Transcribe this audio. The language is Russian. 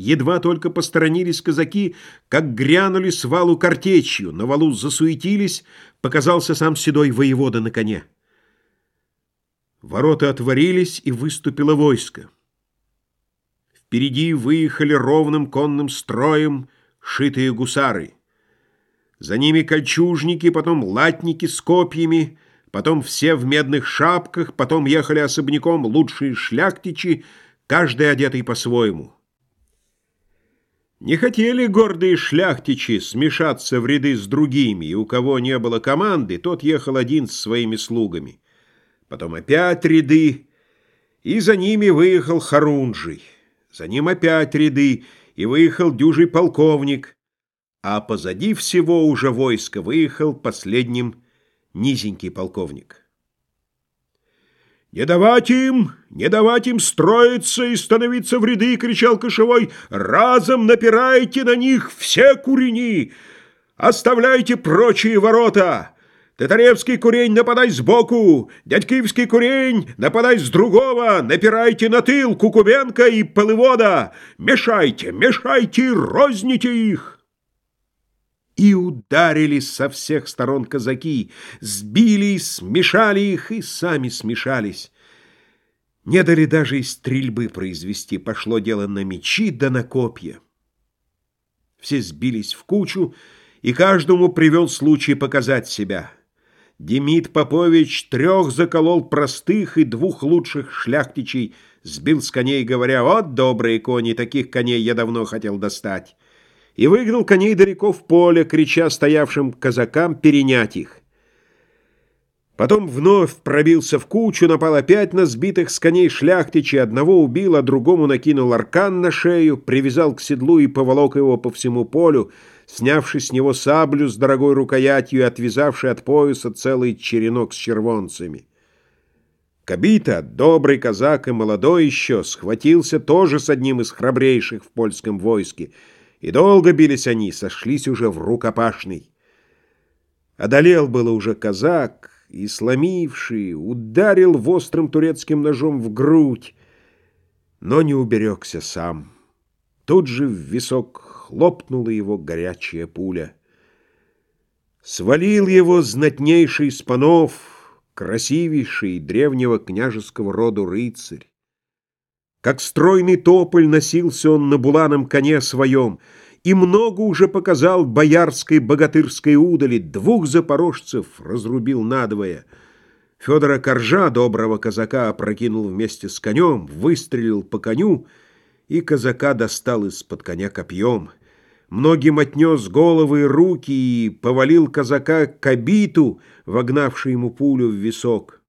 Едва только посторонились казаки, как грянули с валу картечью, на валу засуетились, показался сам седой воевода на коне. Ворота отворились, и выступило войско. Впереди выехали ровным конным строем шитые гусары. За ними кольчужники, потом латники с копьями, потом все в медных шапках, потом ехали особняком лучшие шляхтичи, каждый одетый по-своему. Не хотели гордые шляхтичи смешаться в ряды с другими, и у кого не было команды, тот ехал один с своими слугами. Потом опять ряды, и за ними выехал Харунжий. За ним опять ряды, и выехал дюжий полковник, а позади всего уже войска выехал последним низенький полковник. «Не давать им, не давать им строиться и становиться в ряды!» — кричал Кошевой. «Разом напирайте на них все курени! Оставляйте прочие ворота! Татаревский курень, нападай сбоку! Дядькивский курень, нападай с другого! Напирайте на тыл Кукубенко и Полывода! Мешайте, мешайте, розните их!» И ударили со всех сторон казаки, сбили, смешали их и сами смешались. Не дали даже и стрельбы произвести, пошло дело на мечи да на копья. Все сбились в кучу, и каждому привел случай показать себя. Демид Попович трех заколол простых и двух лучших шляхтичей, сбил с коней, говоря, «Вот добрые кони, таких коней я давно хотел достать» и выгнал коней далеко в поле, крича стоявшим казакам перенять их. Потом вновь пробился в кучу, напал опять на сбитых с коней шляхтичей, одного убил, а другому накинул аркан на шею, привязал к седлу и поволок его по всему полю, снявший с него саблю с дорогой рукоятью и отвязавший от пояса целый черенок с червонцами. Кабита, добрый казак и молодой еще, схватился тоже с одним из храбрейших в польском войске — и долго бились они, сошлись уже в рукопашный. Одолел было уже казак, и, сломивший, ударил в острым турецким ножом в грудь, но не уберегся сам. Тут же в висок хлопнула его горячая пуля. Свалил его знатнейший из красивейший древнего княжеского роду рыцарь. Как стройный тополь носился он на буланом коне своем, и много уже показал боярской богатырской удали, двух запорожцев разрубил надвое. Федора Коржа, доброго казака, опрокинул вместе с конем, выстрелил по коню, и казака достал из-под коня копьем. Многим отнес головы и руки и повалил казака к обиту, вогнавший ему пулю в висок.